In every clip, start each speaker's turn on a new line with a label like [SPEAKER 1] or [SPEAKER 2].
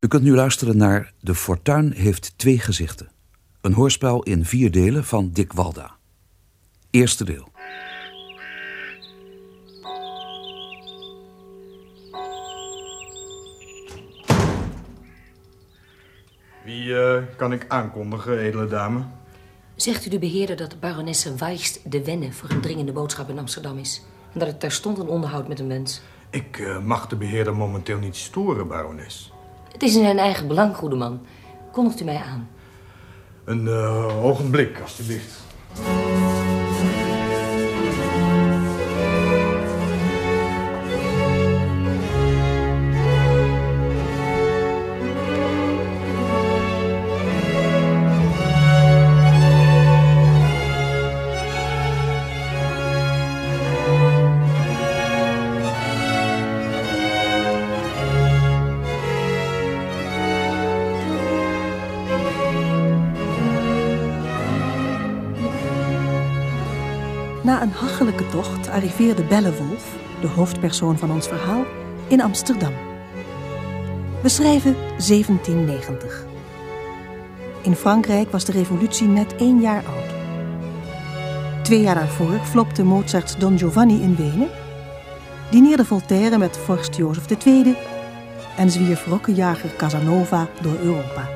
[SPEAKER 1] U kunt nu luisteren naar De Fortuin heeft twee gezichten. Een hoorspel in vier delen van Dick Walda. Eerste deel.
[SPEAKER 2] Wie uh, kan ik aankondigen, edele dame?
[SPEAKER 3] Zegt u de beheerder dat de baronesse Weichst de Wenne... voor een dringende boodschap in Amsterdam is? En dat het terstond een onderhoud met een mens?
[SPEAKER 2] Ik uh, mag de beheerder momenteel niet storen, barones.
[SPEAKER 3] Het is in zijn eigen belang, goede man. Kondigt u mij aan.
[SPEAKER 2] Een uh, ogenblik, alstublieft.
[SPEAKER 4] Arriveerde Bellewolf, de hoofdpersoon van ons verhaal, in Amsterdam. We schrijven 1790. In Frankrijk was de revolutie net één jaar oud. Twee jaar daarvoor flopte Mozarts Don Giovanni in Wenen, dineerde Voltaire met vorst Jozef II en zwierf rokkenjager Casanova door Europa.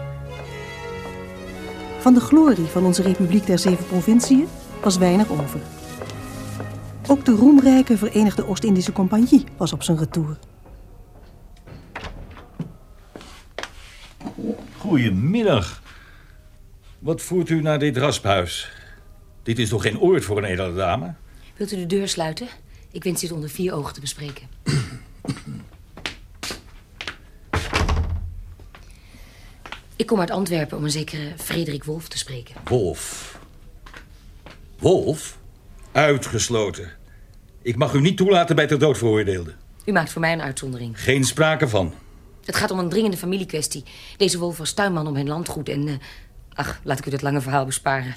[SPEAKER 4] Van de glorie van onze Republiek der Zeven Provinciën was weinig over. Ook de roemrijke Verenigde Oost-Indische Compagnie was op zijn retour.
[SPEAKER 5] Goedemiddag. Wat voert u naar dit rasphuis? Dit is toch geen oord voor een edele dame?
[SPEAKER 3] Wilt u de deur sluiten? Ik wens dit onder vier ogen te bespreken. Ik kom uit Antwerpen om een zekere Frederik Wolf te spreken.
[SPEAKER 5] Wolf? Wolf? Uitgesloten. Ik mag u niet toelaten bij ter dood veroordeelde.
[SPEAKER 3] U maakt voor mij een uitzondering.
[SPEAKER 5] Geen sprake van.
[SPEAKER 3] Het gaat om een dringende familiekwestie. Deze Wolf was tuinman om hun landgoed en... Uh, ach, laat ik u dat lange verhaal besparen.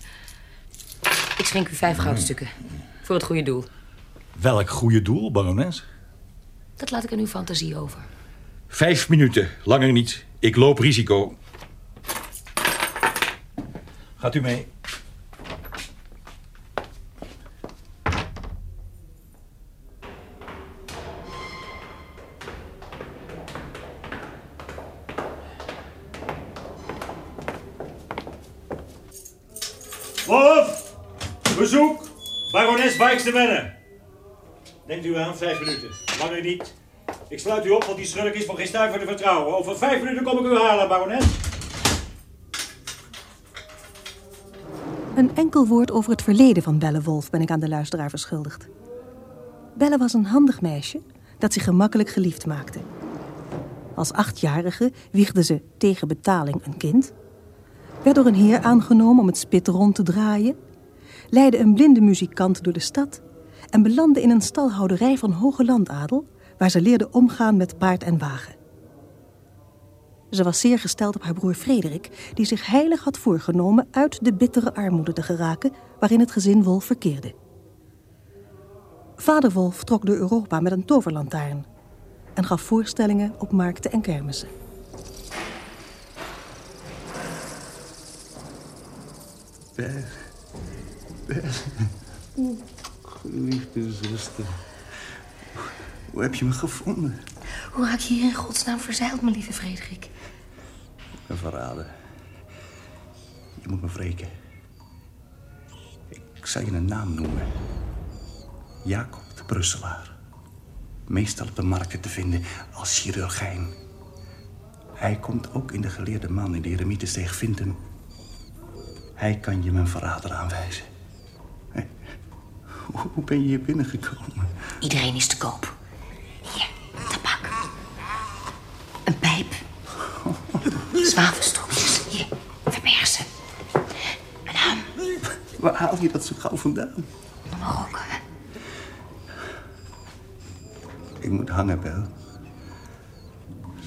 [SPEAKER 3] Ik schenk u vijf goudstukken. Voor het goede doel.
[SPEAKER 5] Welk goede doel, barones?
[SPEAKER 3] Dat laat ik aan uw fantasie over.
[SPEAKER 5] Vijf minuten, langer niet. Ik loop risico. Gaat u mee? De Wenne. Denkt u aan, vijf minuten. Langer niet. Ik sluit u op, want die schurk is van geen stuiver te vertrouwen. Over vijf minuten kom ik u halen, barones.
[SPEAKER 4] Een enkel woord over het verleden van Belle Wolf ben ik aan de luisteraar verschuldigd. Belle was een handig meisje dat zich gemakkelijk geliefd maakte. Als achtjarige wiegde ze tegen betaling een kind werd door een heer aangenomen om het spit rond te draaien, leidde een blinde muzikant door de stad en belandde in een stalhouderij van hoge landadel, waar ze leerde omgaan met paard en wagen. Ze was zeer gesteld op haar broer Frederik, die zich heilig had voorgenomen uit de bittere armoede te geraken waarin het gezin Wolf verkeerde. Vader Wolf trok door Europa met een toverlantaarn en gaf voorstellingen op markten en kermissen.
[SPEAKER 6] Geliefde zuster. Hoe heb je me gevonden?
[SPEAKER 3] Hoe raak je hier in godsnaam verzeild, mijn lieve Frederik?
[SPEAKER 6] Een verraden. Je moet me wreken. Ik zal je een naam noemen. Jacob de Brusselaar. Meestal op de markten te vinden als chirurgijn. Hij komt ook in de geleerde man in de Eremietensteeg. Vind hem. Hij kan je mijn verrader aanwijzen. Hoe ben je hier binnengekomen?
[SPEAKER 3] Iedereen is te koop. Hier, tabak. Een pijp. Zwavelstokjes. Hier, verberg ze. Een ham.
[SPEAKER 6] Waar haal je dat zo gauw vandaan?
[SPEAKER 3] Onder roken.
[SPEAKER 6] Ik moet hangen, Bel.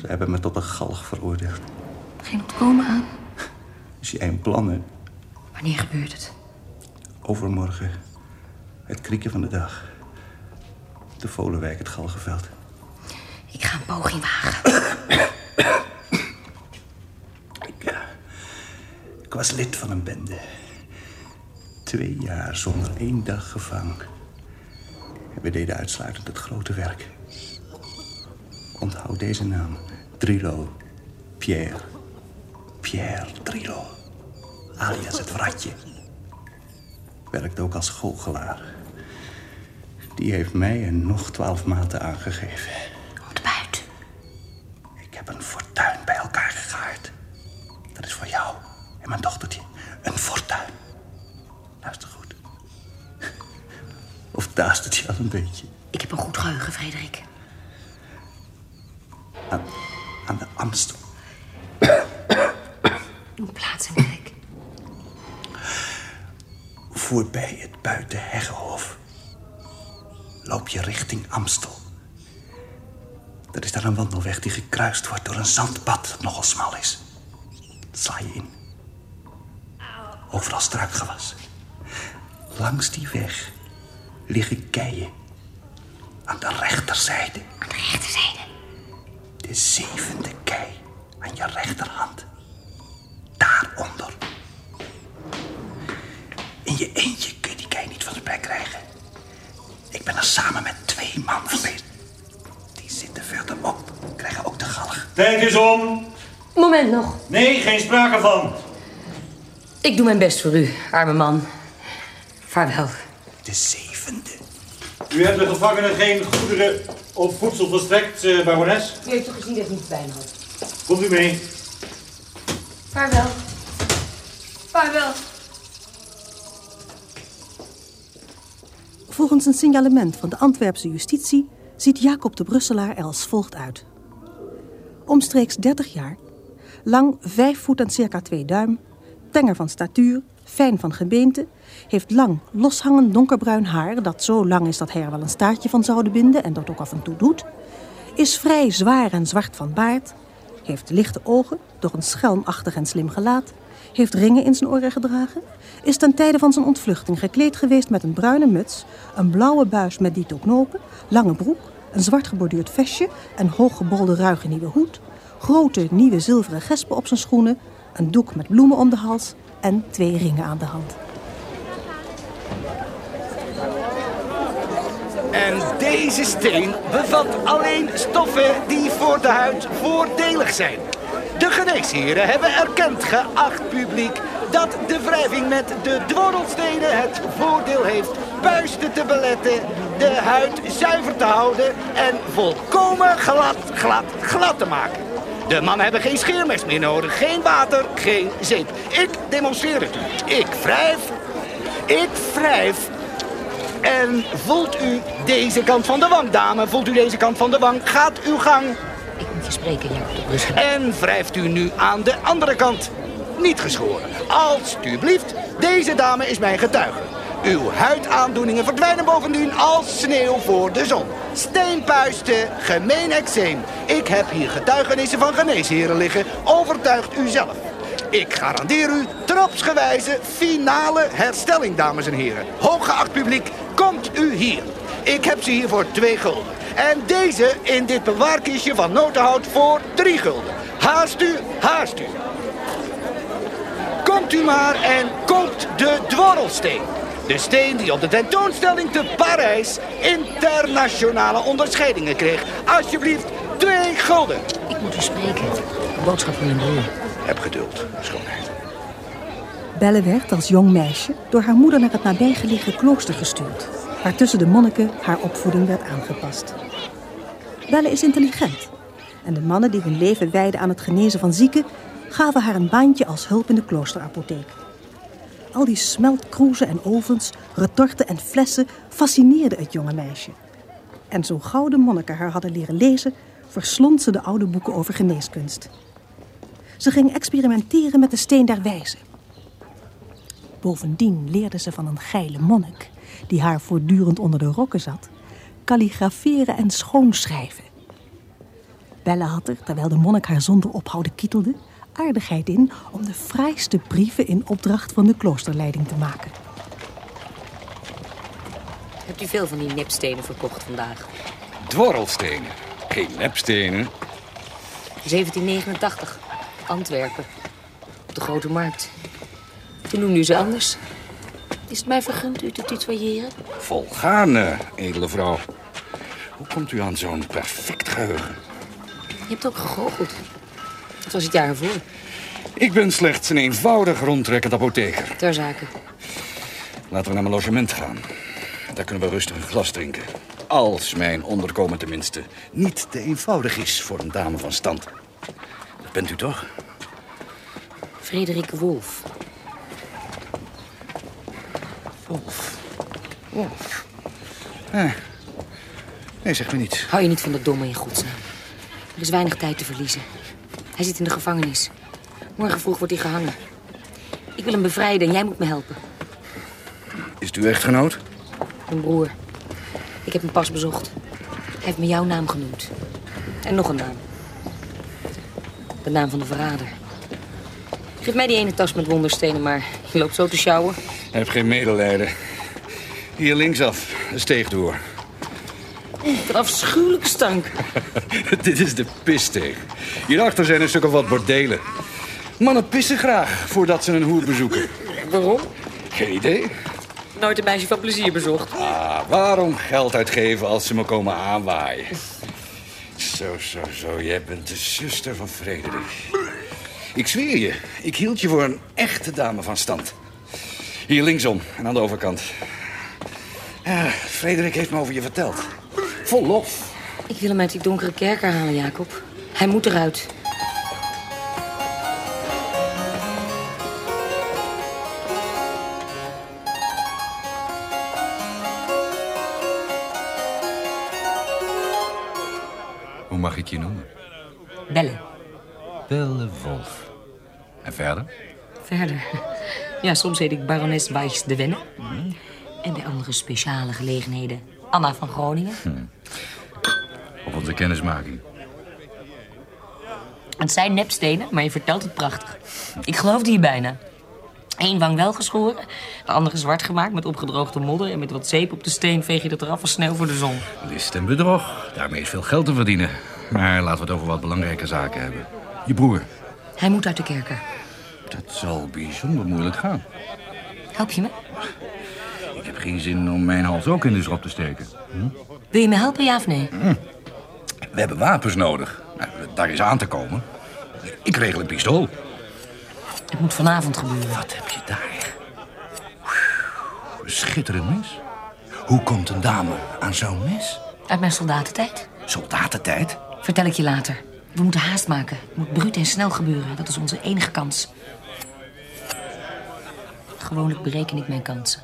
[SPEAKER 6] Ze hebben me tot een galg veroordeeld.
[SPEAKER 3] Geen ontkomen aan.
[SPEAKER 6] Als jij een plan hebt,
[SPEAKER 3] Wanneer gebeurt het?
[SPEAKER 6] overmorgen het krieken van de dag. De Volenwijk, het Galgenveld.
[SPEAKER 3] Ik ga een poging wagen.
[SPEAKER 6] Ik was lid van een bende. Twee jaar zonder één dag gevangen. En we deden uitsluitend het grote werk. Onthoud deze naam. Drilo. Pierre. Pierre Drilo. Alias het Wratje. Werkt ook als goochelaar. Die heeft mij en nog twaalf maten aangegeven.
[SPEAKER 3] Ontbuit.
[SPEAKER 6] Ik heb een fortuin bij elkaar gegaard. Dat is voor jou en mijn dochtertje. Een fortuin. Luister goed. Of daast het je al een beetje?
[SPEAKER 3] Ik heb een goed geheugen, Frederik.
[SPEAKER 6] Aan, aan de Amstel.
[SPEAKER 3] Doe plaats en werk.
[SPEAKER 6] Voorbij het buitenheggenhof. Loop je richting Amstel. Er is daar een wandelweg die gekruist wordt door een zandpad dat nogal smal is. Sla je in. Overal struikgewas. Langs die weg liggen keien. Aan de rechterzijde.
[SPEAKER 3] Aan de rechterzijde.
[SPEAKER 6] De zevende kei aan je rechterhand. Daaronder. In je eentje kun je die kei niet van de plek krijgen. Ik ben er samen met twee man geweest. Die zitten verderop. Krijgen ook de galg.
[SPEAKER 5] Tijd is om.
[SPEAKER 3] Moment nog.
[SPEAKER 5] Nee, geen sprake van.
[SPEAKER 3] Ik doe mijn best voor u, arme man. Vaarwel.
[SPEAKER 6] De zevende.
[SPEAKER 5] U hebt de gevangenen geen goederen of voedsel verstrekt, eh, barones.
[SPEAKER 3] U heeft toch gezien dat ik niet bij me had?
[SPEAKER 5] Komt u mee?
[SPEAKER 3] Vaarwel. Vaarwel.
[SPEAKER 4] Volgens een signalement van de Antwerpse justitie ziet Jacob de Brusselaar er als volgt uit. Omstreeks 30 jaar, lang 5 voet en circa 2 duim, tenger van statuur, fijn van gebeente, heeft lang, loshangend donkerbruin haar dat zo lang is dat hij er wel een staartje van zouden binden en dat ook af en toe doet, is vrij zwaar en zwart van baard, heeft lichte ogen, door een schelmachtig en slim gelaat, heeft ringen in zijn oren gedragen, is ten tijde van zijn ontvluchting gekleed geweest met een bruine muts, een blauwe buis met dito knopen, lange broek, een zwart geborduurd vestje, een hooggebolde ruige nieuwe hoed, grote nieuwe zilveren gespen op zijn schoenen, een doek met bloemen om de hals en twee ringen aan de hand.
[SPEAKER 7] En deze steen bevat alleen stoffen die voor de huid voordelig zijn. De geneesheren hebben erkend, geacht publiek, dat de wrijving met de dwarrelstenen het voordeel heeft puisten te beletten, de huid zuiver te houden en volkomen glad, glad, glad te maken. De mannen hebben geen scheermes meer nodig, geen water, geen zeep. Ik demonstreer het u. Ik wrijf, ik wrijf en voelt u deze kant van de wang, dame? Voelt u deze kant van de wang? Gaat uw gang.
[SPEAKER 3] Spreken.
[SPEAKER 7] En wrijft u nu aan de andere kant. Niet geschoren. Alsjeblieft, deze dame is mijn getuige. Uw huidaandoeningen verdwijnen bovendien als sneeuw voor de zon. Steenpuisten, gemeen eczeem. Ik heb hier getuigenissen van geneesheren liggen. Overtuigt u zelf. Ik garandeer u tropsgewijze finale herstelling, dames en heren. Hooggeacht publiek, komt u hier. Ik heb ze hier voor twee gulden. En deze in dit bewaarkistje van notenhout voor drie gulden. Haast u, haast u. Komt u maar en koopt de dwarrelsteen. De steen die op de tentoonstelling te Parijs internationale onderscheidingen kreeg. Alsjeblieft, twee gulden.
[SPEAKER 3] Ik moet u spreken. Een boodschap van mijn broer.
[SPEAKER 7] Heb geduld, schoonheid.
[SPEAKER 4] Belle werd als jong meisje door haar moeder naar het nabijgelegen klooster gestuurd, waar tussen de monniken haar opvoeding werd aangepast. Belle is intelligent en de mannen die hun leven wijden aan het genezen van zieken gaven haar een baantje als hulp in de kloosterapotheek. Al die smeltkroezen en ovens, retorten en flessen fascineerden het jonge meisje. En zo gauw de monniken haar hadden leren lezen, verslond ze de oude boeken over geneeskunst. Ze ging experimenteren met de steen der wijzen. Bovendien leerde ze van een geile monnik, die haar voortdurend onder de rokken zat, kalligraferen en schoonschrijven. Belle had er, terwijl de monnik haar zonder ophouden kietelde, aardigheid in om de fraaiste brieven in opdracht van de kloosterleiding te maken.
[SPEAKER 3] Hebt u veel van die nipstenen verkocht vandaag?
[SPEAKER 8] Dwarrelstenen. Geen nepstenen.
[SPEAKER 3] 1789. Antwerpen. Op de Grote Markt. Toen noemde u ze anders. Is het mij vergund u te tutoyeren?
[SPEAKER 8] Volgaarne, edele vrouw. Hoe komt u aan zo'n perfect geheugen?
[SPEAKER 3] Je hebt ook gegoocheld. Dat was het jaar ervoor.
[SPEAKER 8] Ik ben slechts een eenvoudig rondtrekkend apotheker.
[SPEAKER 3] Ter zake.
[SPEAKER 8] Laten we naar mijn logement gaan. Daar kunnen we rustig een glas drinken. Als mijn onderkomen tenminste niet te eenvoudig is voor een dame van stand. Dat bent u toch?
[SPEAKER 3] Frederik Wolf.
[SPEAKER 8] Wolf. Wolf. Eh. Nee, zeg me niet.
[SPEAKER 3] Hou je niet van dat domme in godsnaam. Er is weinig tijd te verliezen. Hij zit in de gevangenis. Morgen vroeg wordt hij gehangen. Ik wil hem bevrijden en jij moet me helpen.
[SPEAKER 8] Is het uw echtgenoot?
[SPEAKER 3] Mijn broer. Ik heb hem pas bezocht. Hij heeft me jouw naam genoemd. En nog een naam. De naam van de verrader. Geef mij die ene tas met wonderstenen maar. Je loopt zo te sjouwen.
[SPEAKER 8] Heb geen medelijden. Hier linksaf, de steeg door.
[SPEAKER 3] Een afschuwelijke stank.
[SPEAKER 8] Dit is de pissteeg. Hierachter zijn een stuk of wat bordelen. Mannen pissen graag voordat ze een hoer bezoeken.
[SPEAKER 3] Waarom?
[SPEAKER 8] Geen idee.
[SPEAKER 3] Nooit een meisje van plezier bezocht.
[SPEAKER 8] Ah, waarom geld uitgeven als ze me komen aanwaaien? Zo, zo, zo. Jij bent de zuster van Frederik. Ik zweer je, ik hield je voor een echte dame van stand. Hier linksom en aan de overkant. Ja, Frederik heeft me over je verteld. Vol lof.
[SPEAKER 3] Ik wil hem uit die donkere kerker halen, Jacob. Hij moet eruit.
[SPEAKER 9] Hoe mag ik je noemen?
[SPEAKER 3] Bellen.
[SPEAKER 9] Belle Wolf. En verder?
[SPEAKER 3] Verder. Ja, soms heet ik barones Weichs de Wenne. En bij andere speciale gelegenheden Anna van Groningen.
[SPEAKER 9] Op onze kennismaking.
[SPEAKER 3] Het zijn nepstenen, maar je vertelt het prachtig. Ik geloofde hier bijna. Eén wang wel geschoren, de andere zwart gemaakt met opgedroogde modder... en met wat zeep op de steen veeg je dat eraf als sneeuw voor de zon.
[SPEAKER 9] List en bedrog. Daarmee is veel geld te verdienen. Maar laten we het over wat belangrijke zaken hebben. Je broer.
[SPEAKER 3] Hij moet uit de kerker.
[SPEAKER 9] Dat zal bijzonder moeilijk gaan.
[SPEAKER 3] Help je me?
[SPEAKER 9] Ik heb geen zin om mijn hals ook in de schrop te steken.
[SPEAKER 3] Wil je me helpen, ja of nee?
[SPEAKER 9] We hebben wapens nodig. Nou, daar is aan te komen. Ik regel een pistool.
[SPEAKER 3] Het moet vanavond gebeuren.
[SPEAKER 9] Wat heb je daar? Een schitterend mes. Hoe komt een dame aan zo'n mes?
[SPEAKER 3] Uit mijn soldatentijd.
[SPEAKER 9] Soldatentijd?
[SPEAKER 3] Vertel ik je later. We moeten haast maken. Het moet bruut en snel gebeuren. Dat is onze enige kans. Gewoonlijk bereken ik mijn kansen.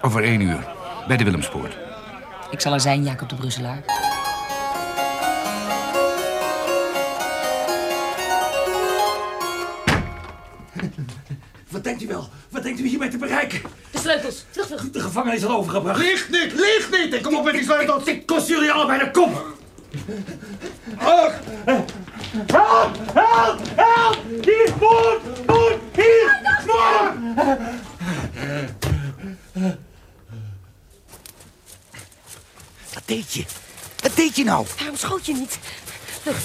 [SPEAKER 9] Over één uur. Bij de Willemspoort.
[SPEAKER 3] Ik zal er zijn, Jacob de Brusselaar.
[SPEAKER 6] Wat denkt u wel? Wat denkt u hiermee te bereiken?
[SPEAKER 3] De sleutels. Vlug, vlug.
[SPEAKER 6] De gevangenis is al overgebracht.
[SPEAKER 2] Ligt niet, ligt niet! Ik kom op met die sleutels!
[SPEAKER 6] Ik kost jullie allebei de kop!
[SPEAKER 2] Help! Help! Help! Hier is moord! Moord! Hier! Moord!
[SPEAKER 7] Wat deed je? Wat deed je nou?
[SPEAKER 3] Waarom schoot je niet?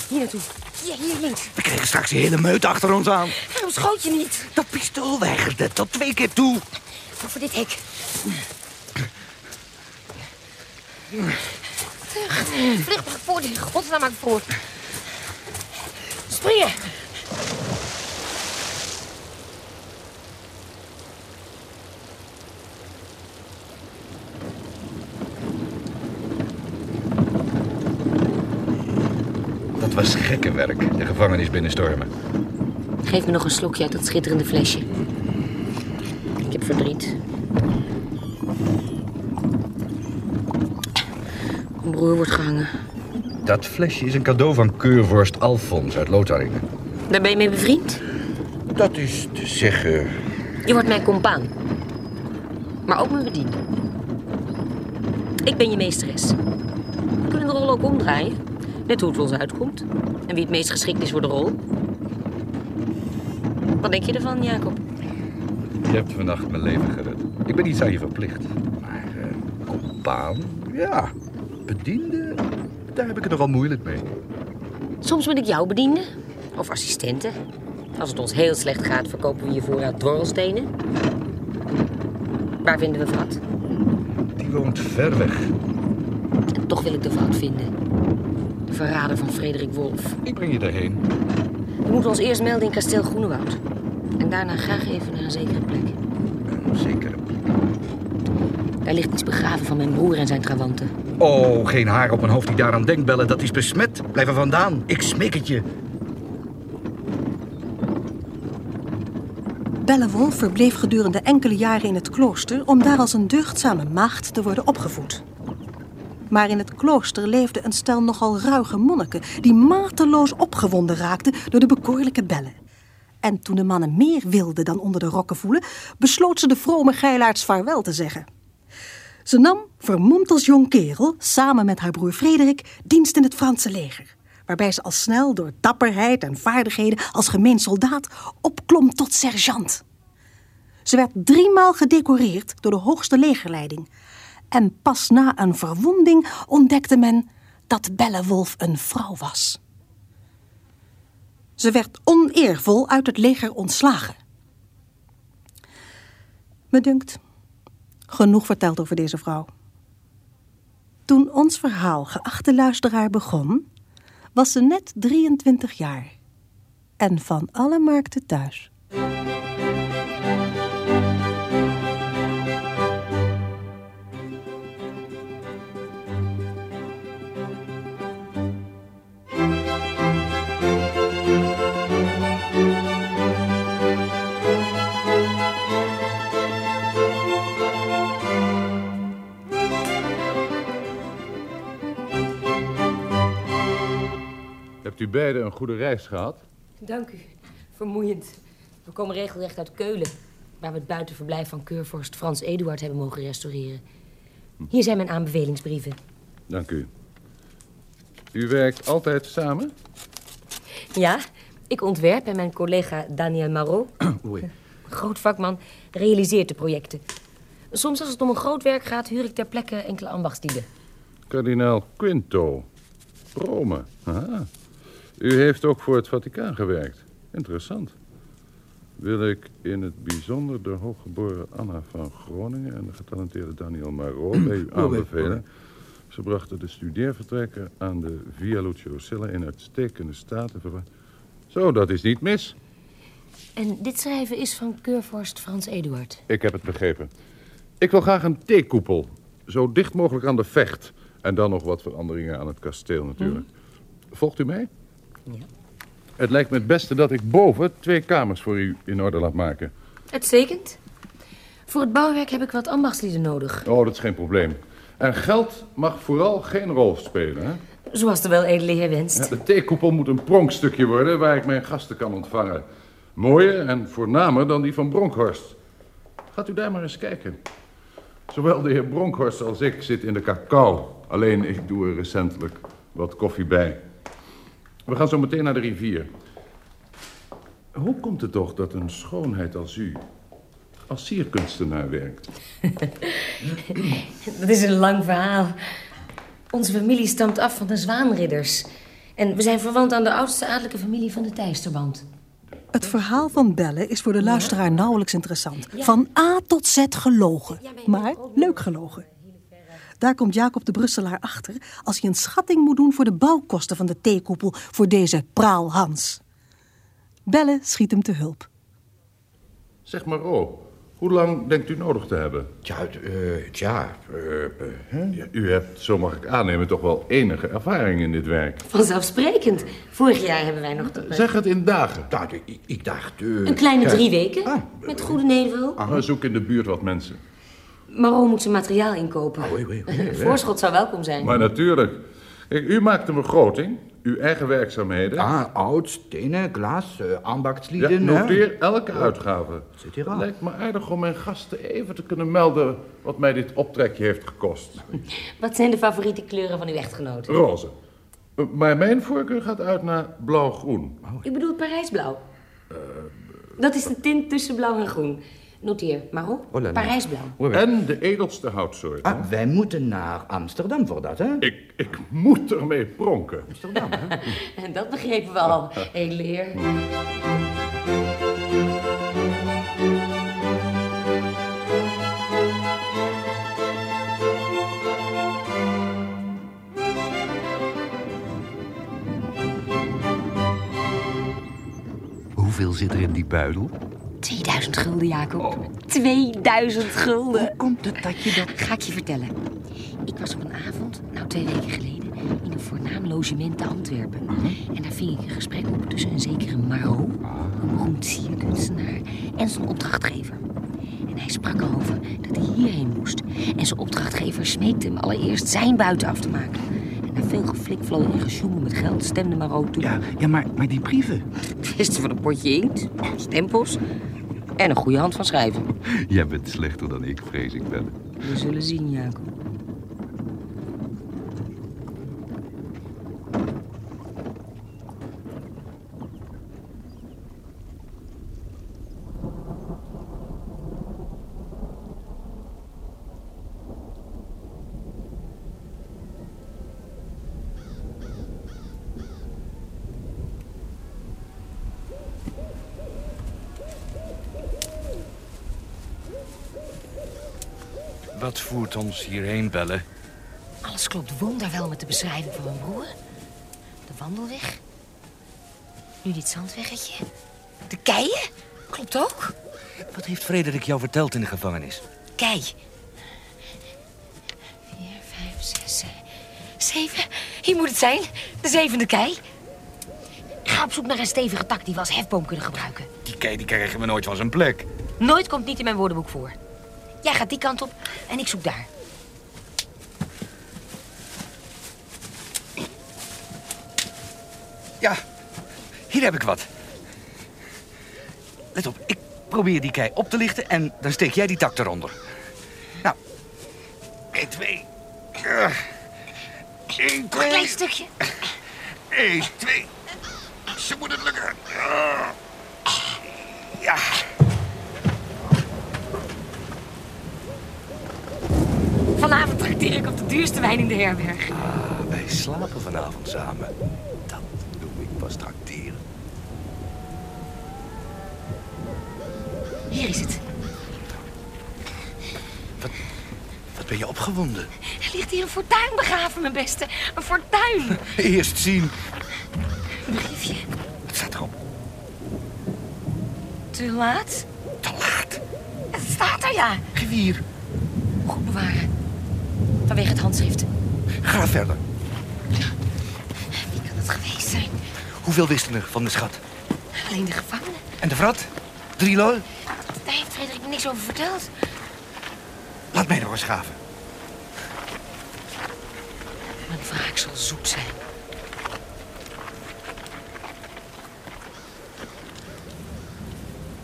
[SPEAKER 3] Hier naartoe. Hier, hier links.
[SPEAKER 7] We kregen straks een hele meute achter ons aan.
[SPEAKER 3] Waarom schoot je niet?
[SPEAKER 7] Dat pistool weigerde tot twee keer toe.
[SPEAKER 3] Over dit hek. Vlug, maak voort. Godsnaam, maak voort. Springen.
[SPEAKER 8] Dat was gekke werk, de gevangenis binnenstormen.
[SPEAKER 3] Geef me nog een slokje uit dat schitterende flesje. Ik heb verdriet. Mijn broer wordt gehangen.
[SPEAKER 8] Dat flesje is een cadeau van keurvorst Alfons uit Lotharingen.
[SPEAKER 3] Daar ben je mee bevriend?
[SPEAKER 8] Dat is te zeggen...
[SPEAKER 3] Je wordt mijn compaan. Maar ook mijn bediende. Ik ben je meesteres. We kunnen de rol ook omdraaien. Net hoe het ons uitkomt. En wie het meest geschikt is voor de rol. Wat denk je ervan, Jacob?
[SPEAKER 8] Je hebt vannacht mijn leven gered. Ik ben iets aan je verplicht. Maar uh, compaan? Ja. Bediende? Daar heb ik het nogal moeilijk mee.
[SPEAKER 3] Soms ben ik jouw bediende. Of assistente. Als het ons heel slecht gaat, verkopen we je voorraad dwarrelstenen. Waar vinden we Vat?
[SPEAKER 8] Die woont ver weg.
[SPEAKER 3] En toch wil ik de Vat vinden. De verrader van Frederik Wolf.
[SPEAKER 8] Ik breng je daarheen.
[SPEAKER 3] We moeten ons eerst melden in kasteel Groenewoud. En daarna graag even naar een zekere plek.
[SPEAKER 8] Een zekere
[SPEAKER 3] Daar ligt iets begraven van mijn broer en zijn trawanten.
[SPEAKER 8] Oh, geen haar op mijn hoofd die daaraan denkt, bellen. Dat is besmet. Blijf er vandaan. Ik smeek het je.
[SPEAKER 4] Bellewolf verbleef gedurende enkele jaren in het klooster om daar als een deugdzame maagd te worden opgevoed. Maar in het klooster leefde een stel nogal ruige monniken die mateloos opgewonden raakten door de bekoorlijke bellen. En toen de mannen meer wilden dan onder de rokken voelen, besloot ze de vrome geilaards vaarwel te zeggen. Ze nam, vermomd als jong kerel, samen met haar broer Frederik, dienst in het Franse leger. Waarbij ze al snel door dapperheid en vaardigheden als gemeen soldaat opklom tot sergeant. Ze werd driemaal gedecoreerd door de hoogste legerleiding. En pas na een verwonding ontdekte men dat Bellewolf een vrouw was. Ze werd oneervol uit het leger ontslagen. Me dunkt, genoeg verteld over deze vrouw. Toen ons verhaal, geachte luisteraar, begon, was ze net 23 jaar. En van alle markten thuis.
[SPEAKER 10] Hebt u beiden een goede reis gehad?
[SPEAKER 3] Dank u. Vermoeiend. We komen regelrecht uit Keulen, waar we het buitenverblijf van keurvorst Frans Eduard hebben mogen restaureren. Hier zijn mijn aanbevelingsbrieven.
[SPEAKER 10] Dank u. U werkt altijd samen?
[SPEAKER 3] Ja, ik ontwerp en mijn collega Daniel Marot,
[SPEAKER 8] Oei.
[SPEAKER 3] groot vakman, realiseert de projecten. Soms als het om een groot werk gaat, huur ik ter plekke enkele ambachtslieden.
[SPEAKER 10] Kardinaal Quinto. Rome. Aha. U heeft ook voor het Vaticaan gewerkt. Interessant. Wil ik in het bijzonder de hooggeboren Anna van Groningen... en de getalenteerde Daniel Marot bij u aanbevelen. Ze brachten de studeervertrekken aan de Via Luciosilla in uitstekende staat. Zo, dat is niet mis.
[SPEAKER 3] En dit schrijven is van keurvorst Frans Eduard.
[SPEAKER 10] Ik heb het begrepen. Ik wil graag een theekoepel. Zo dicht mogelijk aan de vecht. En dan nog wat veranderingen aan het kasteel natuurlijk. Volgt u mee?
[SPEAKER 3] Ja.
[SPEAKER 10] Het lijkt me het beste dat ik boven twee kamers voor u in orde laat maken.
[SPEAKER 3] Uitstekend. Voor het bouwwerk heb ik wat ambachtslieden nodig.
[SPEAKER 10] Oh, dat is geen probleem. En geld mag vooral geen rol spelen. Hè?
[SPEAKER 3] Zoals de weledele heer wenst.
[SPEAKER 10] Ja, de theekoepel moet een pronkstukje worden waar ik mijn gasten kan ontvangen. Mooier en voornamer dan die van Bronkhorst. Gaat u daar maar eens kijken. Zowel de heer Bronkhorst als ik zitten in de cacao. Alleen ik doe er recentelijk wat koffie bij. We gaan zo meteen naar de rivier. Hoe komt het toch dat een schoonheid als u als sierkunstenaar werkt?
[SPEAKER 3] Dat is een lang verhaal. Onze familie stamt af van de Zwaanridders. En we zijn verwant aan de oudste adellijke familie van de Tijsterband.
[SPEAKER 4] Het verhaal van Belle is voor de luisteraar nauwelijks interessant. Van A tot Z gelogen, maar leuk gelogen. Daar komt Jacob de Brusselaar achter als hij een schatting moet doen voor de bouwkosten van de theekoepel voor deze praalhans. Belle schiet hem te hulp.
[SPEAKER 10] Zeg maar, oh, hoe lang denkt u nodig te hebben?
[SPEAKER 8] Tja, eh, tja, eh, eh?
[SPEAKER 10] Ja, u hebt, zo mag ik aannemen, toch wel enige ervaring in dit werk.
[SPEAKER 3] Vanzelfsprekend. Vorig jaar hebben wij nog...
[SPEAKER 10] Zeg het in dagen.
[SPEAKER 8] Ja, ik, ik dacht...
[SPEAKER 3] Een kleine drie weken.
[SPEAKER 8] Ah.
[SPEAKER 3] Met goede nevel.
[SPEAKER 10] Maar zoek in de buurt wat mensen.
[SPEAKER 3] Maro moet zijn materiaal inkopen.
[SPEAKER 8] oei, oei,
[SPEAKER 3] voorschot zou welkom zijn.
[SPEAKER 10] Maar natuurlijk. Kijk, u maakt een begroting, uw eigen werkzaamheden.
[SPEAKER 8] Ah, oud, stenen, glas, eh
[SPEAKER 10] Ja,
[SPEAKER 8] ambachtslieden. hè?
[SPEAKER 10] noteer elke uitgave.
[SPEAKER 8] Zit hier
[SPEAKER 10] Het
[SPEAKER 8] aan.
[SPEAKER 10] lijkt me aardig om mijn gasten even te kunnen melden wat mij dit optrekje heeft gekost.
[SPEAKER 3] Wat zijn de favoriete kleuren van uw echtgenoot?
[SPEAKER 10] Roze. Eh, Maar mijn voorkeur gaat uit naar blauw-groen.
[SPEAKER 3] U bedoelt Parijsblauw? Dat is de tint tussen blauw en groen. Noteer, Maro.
[SPEAKER 8] Oh.
[SPEAKER 3] Parijsblauw.
[SPEAKER 10] En de edelste houtsoort.
[SPEAKER 8] Ah, wij moeten naar Amsterdam voor dat, hè?
[SPEAKER 10] Ik, ik moet ermee pronken.
[SPEAKER 8] Amsterdam, hè?
[SPEAKER 3] En dat begrepen we al, edele heer.
[SPEAKER 9] Zit er in die buidel?
[SPEAKER 3] 2000 gulden, Jacob. 2000 gulden.
[SPEAKER 9] Hoe komt het dat je dat...
[SPEAKER 3] Ga ik je vertellen. Ik was op een avond, nou twee weken geleden, in een voornaam logement te Antwerpen. En daar ving ik een gesprek op tussen een zekere Marot, een beroemd sierkunstenaar, en zijn opdrachtgever. En hij sprak erover dat hij hierheen moest. En zijn opdrachtgever smeekte hem allereerst zijn buiten af te maken. En veel geflikvlooien en gesjoemel met geld stemde Marot toe.
[SPEAKER 9] Ja, ja maar, maar die brieven...
[SPEAKER 3] Kwestie van een potje inkt, stempels en een goede hand van schrijven.
[SPEAKER 9] Jij bent slechter dan ik, vrees ik wel.
[SPEAKER 3] We zullen zien, Jacob.
[SPEAKER 8] Wat voert ons hierheen, Belle?
[SPEAKER 3] Alles klopt wonderwel met de beschrijving van mijn broer. De wandelweg. Nu dit zandweggetje. De keien. Klopt ook.
[SPEAKER 8] Wat heeft Frederik jou verteld in de gevangenis?
[SPEAKER 3] Kei. Vier, vijf, zes, ze- zeven. Hier moet het zijn. De zevende kei. Ga op zoek naar een stevige tak die we als hefboom kunnen gebruiken.
[SPEAKER 8] Die kei die krijgen we nooit van zijn plek.
[SPEAKER 3] Nooit komt niet in mijn woordenboek voor. Jij gaat die kant op en ik zoek daar.
[SPEAKER 8] Ja, hier heb ik wat. Let op, ik probeer die kei op te lichten en dan steek jij die tak eronder. Nou, 1, 2. 1,
[SPEAKER 3] Nog een
[SPEAKER 8] 2.
[SPEAKER 3] klein stukje.
[SPEAKER 8] 1, 2. Zo moet het lukken. Ah. Ja.
[SPEAKER 3] Vanavond trakteer ik op de duurste wijn in de herberg.
[SPEAKER 8] Ah, wij slapen vanavond samen. Dat noem ik pas trakteren.
[SPEAKER 3] Hier is het.
[SPEAKER 8] Wat ben je opgewonden?
[SPEAKER 3] Er ligt hier een fortuin begraven, mijn beste. Een fortuin.
[SPEAKER 8] Eerst zien.
[SPEAKER 3] Een briefje.
[SPEAKER 8] Wat staat erop?
[SPEAKER 3] Te laat?
[SPEAKER 8] Te laat.
[SPEAKER 3] Het staat er, ja.
[SPEAKER 8] Gevier.
[SPEAKER 3] Goed bewaren. Vanwege het handschrift.
[SPEAKER 8] Ga verder.
[SPEAKER 3] Wie kan het geweest zijn?
[SPEAKER 8] Hoeveel wisten er van de schat?
[SPEAKER 3] Alleen de gevangenen.
[SPEAKER 8] En de vrat? Drie lol?
[SPEAKER 3] Daar heeft Frederik me niks over verteld.
[SPEAKER 8] Laat mij nog eens graven.
[SPEAKER 3] Mijn wraak zal zoet zijn.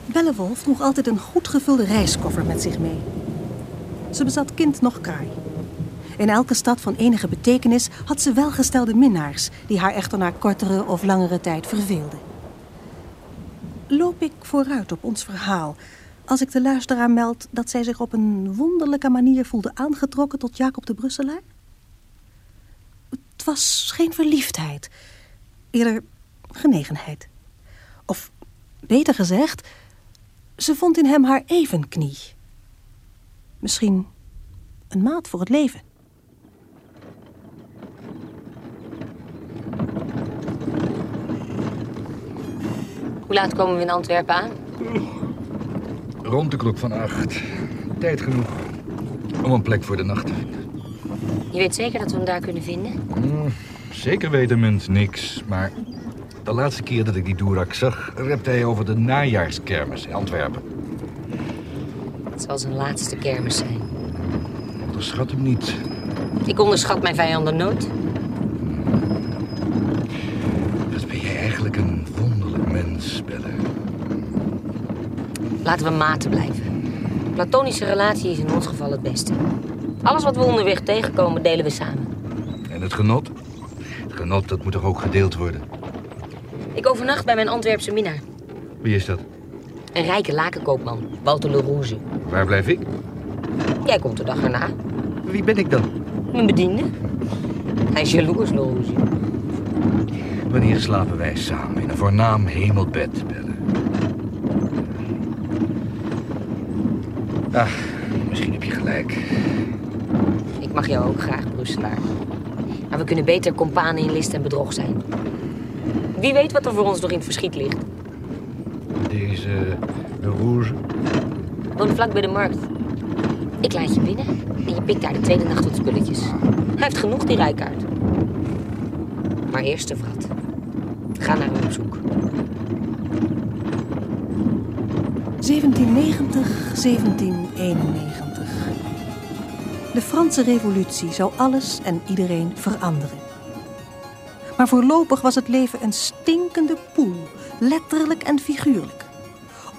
[SPEAKER 4] Bellewolf droeg altijd een goed gevulde reiskoffer met zich mee. Ze bezat kind nog kraai. In elke stad van enige betekenis had ze welgestelde minnaars... die haar echter na kortere of langere tijd verveelden. Loop ik vooruit op ons verhaal... als ik de luisteraar meld dat zij zich op een wonderlijke manier voelde aangetrokken... tot Jacob de Brusselaar? Het was geen verliefdheid, eerder genegenheid. Of beter gezegd, ze vond in hem haar evenknie. Misschien een maat voor het leven.
[SPEAKER 3] Hoe laat komen we in Antwerpen aan?
[SPEAKER 9] Rond de klok van acht. Tijd genoeg om een plek voor de nacht te vinden.
[SPEAKER 3] Je weet zeker dat we hem daar kunnen vinden?
[SPEAKER 9] Zeker weten munt niks, maar de laatste keer dat ik die Doerak zag... repte hij over de najaarskermis in Antwerpen.
[SPEAKER 3] Het zal zijn laatste kermis zijn.
[SPEAKER 9] Onderschat hem niet.
[SPEAKER 3] Ik onderschat mijn vijanden nooit.
[SPEAKER 9] Wat ben jij eigenlijk een wonderlijk mens, Belle.
[SPEAKER 3] Laten we maten blijven. Een platonische relatie is in ons geval het beste. Alles wat we onderweg tegenkomen, delen we samen.
[SPEAKER 9] En het genot? Het genot, dat moet toch ook gedeeld worden?
[SPEAKER 3] Ik overnacht bij mijn Antwerpse minnaar.
[SPEAKER 9] Wie is dat?
[SPEAKER 3] Een rijke lakenkoopman, Walter Le Rouge.
[SPEAKER 9] Waar blijf ik?
[SPEAKER 3] Jij komt de dag erna.
[SPEAKER 9] Wie ben ik dan?
[SPEAKER 3] Mijn bediende. Hij is jaloers, Le Rouge.
[SPEAKER 9] Wanneer slapen wij samen in een voornaam hemelbed, Belle? Ah, misschien heb je gelijk.
[SPEAKER 3] Ik mag jou ook graag, Brusselaar. Maar we kunnen beter kompanen in list en bedrog zijn. Wie weet wat er voor ons nog in het verschiet ligt.
[SPEAKER 9] deze, de rouge.
[SPEAKER 3] Woont vlak bij de markt. Ik laat je binnen en je pikt daar de tweede nacht wat spulletjes. Hij heeft genoeg, die rijkaart. Maar eerst de vrat. Ga naar hem op zoek.
[SPEAKER 4] 1790, 1791. De Franse revolutie zou alles en iedereen veranderen. Maar voorlopig was het leven een stinkende poel, letterlijk en figuurlijk.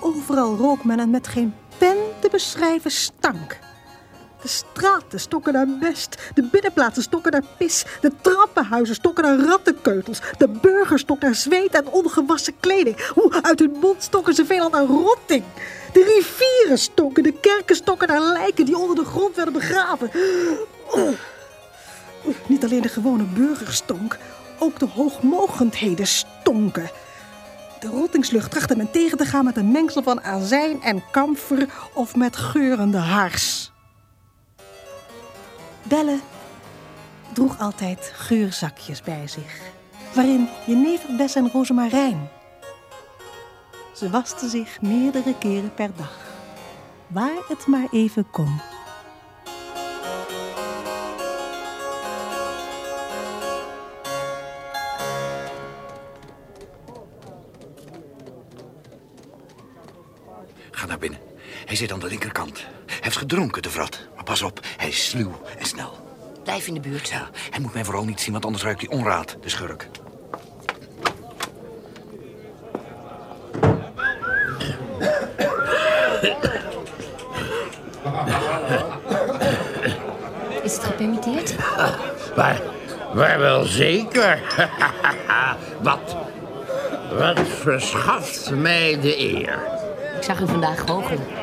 [SPEAKER 4] Overal rook men een met geen pen te beschrijven stank. De straten stokken naar mest, de binnenplaatsen stokken naar pis, de trappenhuizen stokken naar rattenkeutels, de burgers stokken naar zweet en ongewassen kleding. Hoe uit hun mond stokken ze veelal naar rotting. De rivieren stonken, de kerken stokken naar lijken die onder de grond werden begraven. Niet alleen de gewone burger stonk, ook de hoogmogendheden stonken. De rottingslucht trachtte men tegen te gaan met een mengsel van azijn en kamfer of met geurende hars. Belle droeg altijd geurzakjes bij zich, waarin jeneverbes en rozemarijn. Ze waste zich meerdere keren per dag, waar het maar even kon.
[SPEAKER 8] Ga naar binnen. Hij zit aan de linkerkant. Hij heeft gedronken, de vrat. Maar pas op, hij is sluw en snel.
[SPEAKER 3] Blijf in de buurt.
[SPEAKER 8] Ja, hij moet mij vooral niet zien, want anders ruikt hij onraad, de schurk.
[SPEAKER 3] Is het gepermitteerd?
[SPEAKER 11] Maar, maar wel zeker. wat, wat verschaft mij de eer?
[SPEAKER 3] Ik zag u vandaag goochelen.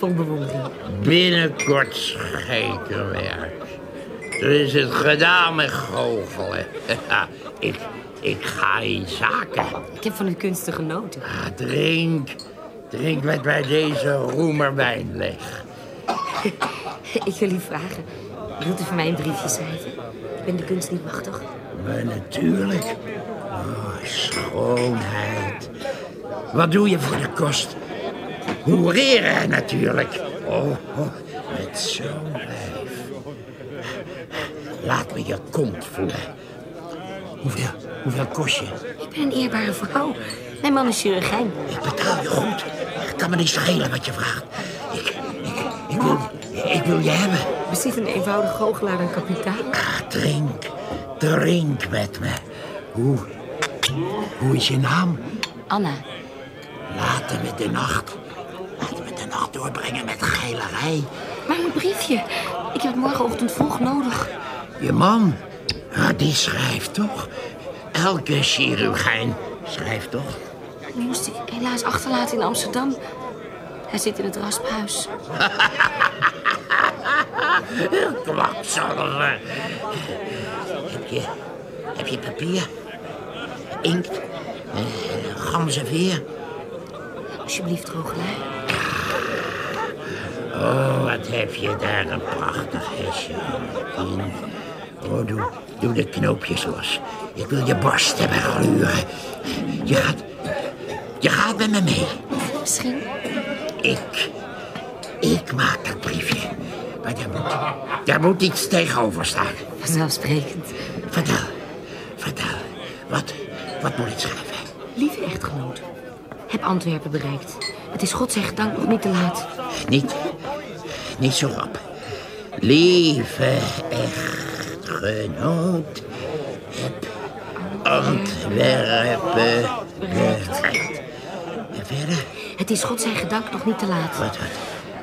[SPEAKER 3] Vol bewondering.
[SPEAKER 11] Binnenkort schekerwerk. Er is het gedaan met goochelen. ik, ik ga in zaken.
[SPEAKER 3] Ik heb van uw kunsten genoten.
[SPEAKER 11] Ah, drink, drink met bij deze roemerwijn leeg.
[SPEAKER 3] Ik wil u vragen. Wilt u voor mij een briefje schrijven? Ik ben de kunst niet machtig.
[SPEAKER 11] Maar natuurlijk. Oh, schoonheid. Wat doe je voor de kost? Hoereren natuurlijk. Oh, oh, met zo'n lijf. Laat me je kont voelen. Hoeveel, hoeveel kost je?
[SPEAKER 3] Ik ben een eerbare vrouw. Mijn man is chirurgijn.
[SPEAKER 11] Ik betaal je goed. Het kan me niet schelen wat je vraagt. Ik, ik, ik, wil, ik wil je hebben.
[SPEAKER 3] Bezit een eenvoudig goochelaar een kapitaal?
[SPEAKER 11] Ah, drink, drink met me. Hoe, hoe is je naam?
[SPEAKER 3] Anna.
[SPEAKER 11] Laten we de nacht, nacht doorbrengen met geilerij.
[SPEAKER 3] Maar een briefje. Ik heb het morgenochtend vroeg nodig.
[SPEAKER 11] Je man, die schrijft toch? Elke chirurgijn schrijft toch?
[SPEAKER 3] Die moest ik helaas achterlaten in Amsterdam. Hij zit in het rasphuis.
[SPEAKER 11] Kwakzalver. Heb je, heb je papier? Inkt? Eh, ganzenveer?
[SPEAKER 3] Alsjeblieft, goochelaar.
[SPEAKER 11] Oh, wat heb je daar een prachtig hesje in. Oh, doe, doe de knoopjes los. Ik wil je borst hebben gluren. Je gaat, je gaat met me mee.
[SPEAKER 3] Misschien.
[SPEAKER 11] Ik, ik maak dat briefje. Maar daar moet, daar moet iets tegenover staan.
[SPEAKER 3] Vanzelfsprekend.
[SPEAKER 11] Vertel, vertel. Wat, wat moet ik schrijven?
[SPEAKER 3] Lieve echtgenoot. Heb Antwerpen bereikt. Het is godzijdank nog niet te laat.
[SPEAKER 11] Niet, niet zo rap. Lieve echtgenoot, heb Antwerpen bereikt. En verder?
[SPEAKER 3] Het is godzijdank nog niet te laat.
[SPEAKER 11] Wat, wat,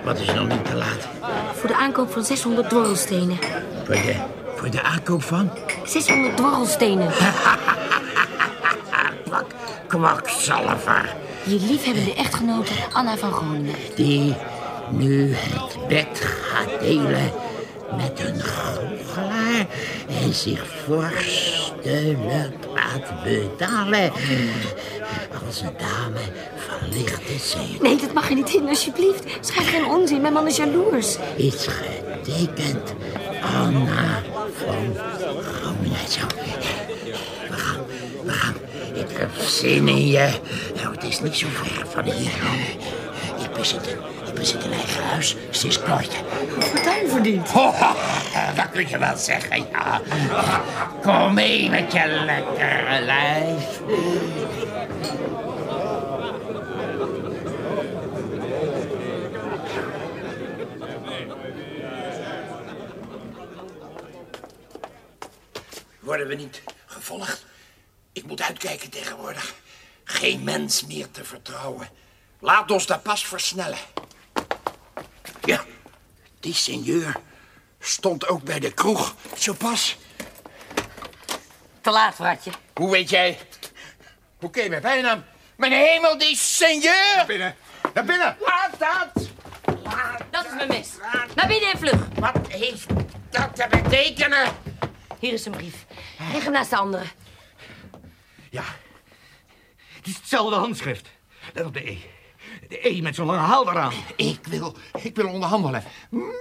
[SPEAKER 11] wat is nog niet te laat?
[SPEAKER 3] Voor de aankoop van 600 dwarrelstenen.
[SPEAKER 11] Voor de, voor de aankoop van?
[SPEAKER 3] 600 dwarrelstenen.
[SPEAKER 11] Kwak, kwakzalver.
[SPEAKER 3] Je liefhebbende echtgenote Anna van Groningen.
[SPEAKER 11] Die nu het bed gaat delen met een goochelaar en zich vorstelijk laat betalen als een dame van lichte zee.
[SPEAKER 3] Nee, dat mag er niet in, alsjeblieft. Schrijf geen onzin, mijn man is jaloers.
[SPEAKER 11] Is getekend Anna van Groningen. Zo, we gaan, we gaan. Ik, heb zin in je. Nou, het is niet zo ver van hier. Ik bezit, ik bezit een eigen huis sinds kort.
[SPEAKER 3] Fortuin verdient.
[SPEAKER 11] dat kun je wel zeggen, ja. Kom mee met je lekkere lijf. Worden we niet gevolgd? Ik moet uitkijken tegenwoordig. Geen mens meer te vertrouwen. Laat ons dat pas versnellen. Ja, die seigneur stond ook bij de kroeg. Zo pas.
[SPEAKER 3] Te laat, Vratje.
[SPEAKER 11] Hoe weet jij? Hoe ken je mijn bijnaam? Mijn hemel, die seigneur! Naar binnen. Naar binnen. Laat dat.
[SPEAKER 3] Dat is mijn mes. Naar binnen en vlug.
[SPEAKER 11] Wat heeft dat te betekenen?
[SPEAKER 3] Hier is een brief. Leg hem naast de andere.
[SPEAKER 7] Ja. Het is hetzelfde handschrift. Let op de E. De E met zo'n lange haal eraan.
[SPEAKER 11] Ik wil, ik wil onderhandelen.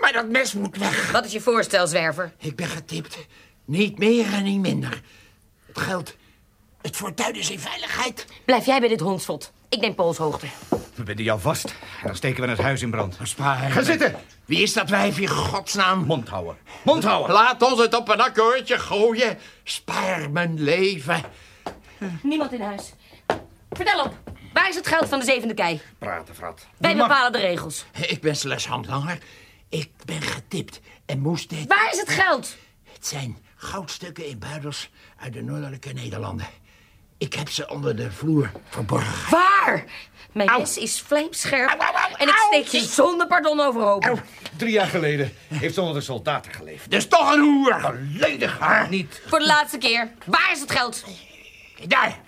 [SPEAKER 11] Maar dat mes moet weg.
[SPEAKER 3] Wat is je voorstel, zwerver?
[SPEAKER 11] Ik ben getipt. Niet meer en niet minder. Het geld, het fortuin is in veiligheid.
[SPEAKER 3] Blijf jij bij dit hondsvot. Ik neem poolshoogte.
[SPEAKER 7] We binden jou vast en dan steken we het huis in brand.
[SPEAKER 11] Spaar.
[SPEAKER 7] Ga zitten.
[SPEAKER 11] Wie is dat wijf in godsnaam?
[SPEAKER 7] Mond houden. Mond houden.
[SPEAKER 11] Laat ons het op een akkoordje gooien. Spaar mijn leven.
[SPEAKER 3] Niemand in huis. Vertel op. Waar is het geld van de zevende kei?
[SPEAKER 7] Praten, Frat.
[SPEAKER 3] Wij bepalen de regels.
[SPEAKER 11] Ik ben slechts handlanger. Ik ben getipt en moest dit...
[SPEAKER 3] Waar is het geld?
[SPEAKER 11] Het zijn goudstukken in buidels uit de noordelijke Nederlanden. Ik heb ze onder de vloer verborgen.
[SPEAKER 3] Waar? Mijn mes is vlijmscherp en ik steek je zonder pardon overhoop.
[SPEAKER 7] Drie jaar geleden heeft ze onder de soldaten geleefd.
[SPEAKER 11] Dus toch een hoer.
[SPEAKER 7] Volledig haar niet.
[SPEAKER 3] Voor de laatste keer. Waar is het geld?
[SPEAKER 11] Daar.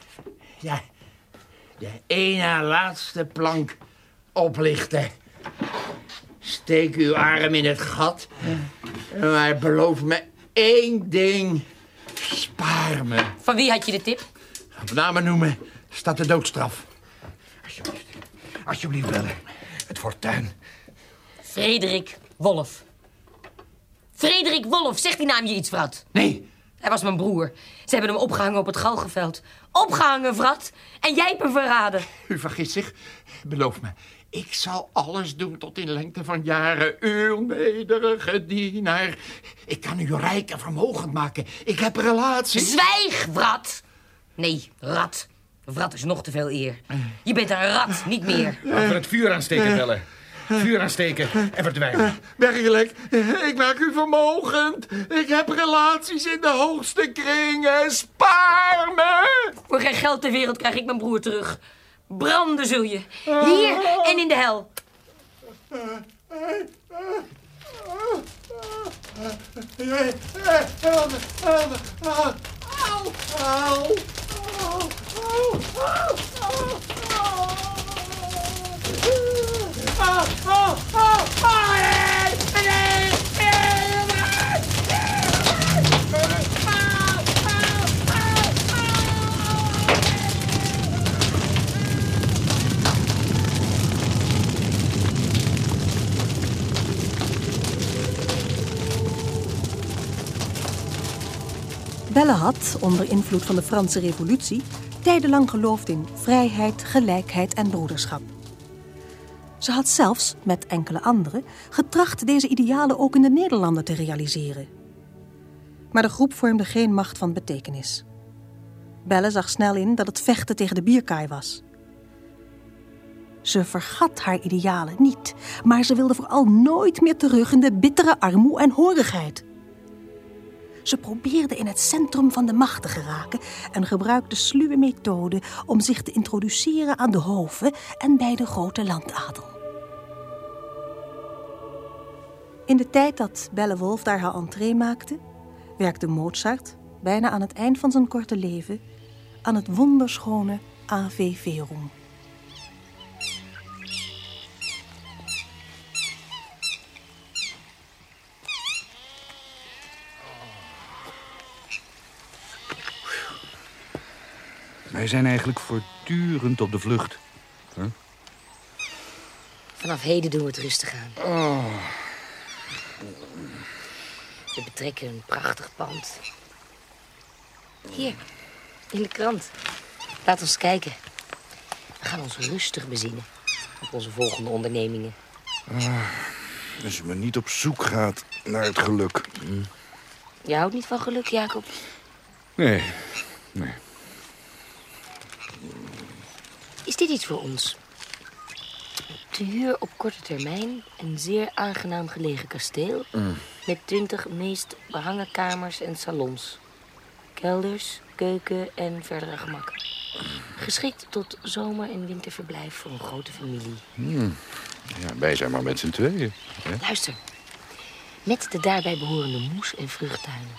[SPEAKER 11] Ja. De ene laatste plank oplichten. Steek uw arm in het gat. Maar beloof me één ding. Spaar me.
[SPEAKER 3] Van wie had je de tip?
[SPEAKER 11] Op namen noemen staat de doodstraf.
[SPEAKER 7] Alsjeblieft. Alsjeblieft, bellen. Het fortuin.
[SPEAKER 3] Frederik Wolf. Frederik Wolf, zegt die naam je iets, Vrat?
[SPEAKER 11] Nee.
[SPEAKER 3] Hij was mijn broer. Ze hebben hem opgehangen op het galgenveld. Opgehangen, Vrat. En jij hebt hem verraden.
[SPEAKER 11] U vergist zich. Beloof me. Ik zal alles doen tot in lengte van jaren. Uw nederige dienaar. Ik kan u rijk en vermogend maken. Ik heb relaties.
[SPEAKER 3] Zwijg, Vrat. Nee, rat. Vrat is nog te veel eer. Je bent een rat, niet meer.
[SPEAKER 7] Laten we het vuur aansteken, bellen. Vuur aansteken en verdwijnen.
[SPEAKER 11] Werkelijk, ik maak u vermogend. Ik heb relaties in de hoogste kringen. Spaar me!
[SPEAKER 3] Voor geen geld ter wereld krijg ik mijn broer terug. Branden zul je. Hier en in de hel.
[SPEAKER 4] Belle had, onder invloed van de Franse revolutie, tijdenlang geloofd in vrijheid, gelijkheid en broederschap. Ze had zelfs, met enkele anderen, getracht deze idealen ook in de Nederlanden te realiseren. Maar de groep vormde geen macht van betekenis. Belle zag snel in dat het vechten tegen de bierkaai was. Ze vergat haar idealen niet, maar ze wilde vooral nooit meer terug in de bittere armoe en horigheid. Ze probeerde in het centrum van de macht te geraken en gebruikte sluwe methoden om zich te introduceren aan de hoven en bij de grote landadel. In de tijd dat Belle Wolf daar haar entree maakte, werkte Mozart, bijna aan het eind van zijn korte leven, aan het wonderschone Ave
[SPEAKER 9] Wij zijn eigenlijk voortdurend op de vlucht. Huh?
[SPEAKER 3] Vanaf heden doen we het rustig aan.
[SPEAKER 9] Oh.
[SPEAKER 3] We betrekken een prachtig pand. Hier, in de krant. Laat ons kijken. We gaan ons rustig bezinnen op onze volgende ondernemingen.
[SPEAKER 12] Als je maar niet op zoek gaat naar het geluk. Hm.
[SPEAKER 3] Je houdt niet van geluk, Jacob?
[SPEAKER 12] Nee, nee.
[SPEAKER 3] Is dit iets voor ons? Te huur op korte termijn een zeer aangenaam gelegen kasteel... met twintig meest behangen kamers en salons. Kelders, keuken en verdere gemakken. Geschikt tot zomer- en winterverblijf voor een grote familie.
[SPEAKER 12] Hm. Ja, wij zijn maar met z'n tweeën. Hè?
[SPEAKER 3] Luister. Met de daarbij behorende moes- en vruchttuinen.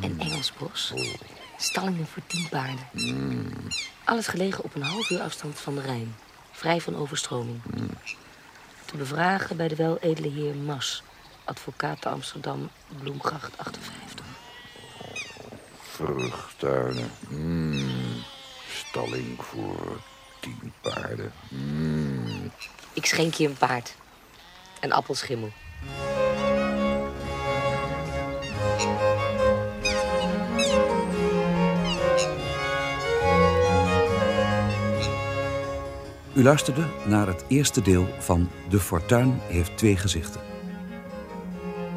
[SPEAKER 3] En Engels bos. Stallingen voor tien paarden. Alles gelegen op een half uur afstand van de Rijn. Vrij van overstroming. Te bevragen bij de weledele heer Mas. Advocaat te Amsterdam, Bloemgracht 58.
[SPEAKER 12] Vruchttuinen. Mm. Stalling voor tien paarden. Mm.
[SPEAKER 3] Ik schenk je een paard. Een appelschimmel.
[SPEAKER 8] U luisterde naar het eerste deel van De Fortuin heeft twee gezichten.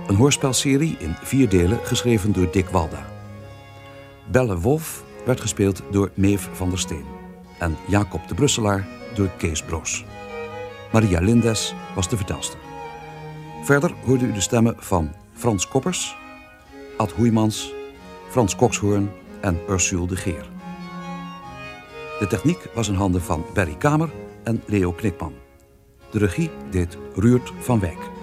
[SPEAKER 8] Een hoorspelserie in vier delen geschreven door Dick Walda. Belle Wolf werd gespeeld door Meef van der Steen. En Jacob de Brusselaar door Kees Broos. Maria Lindes was de vertelster. Verder hoorde u de stemmen van Frans Koppers, Ad Hoeimans, Frans Kokshoorn en Ursule de Geer. De techniek was in handen van Berry Kamer en Leo Knikman. De regie deed Ruurt van Wijk.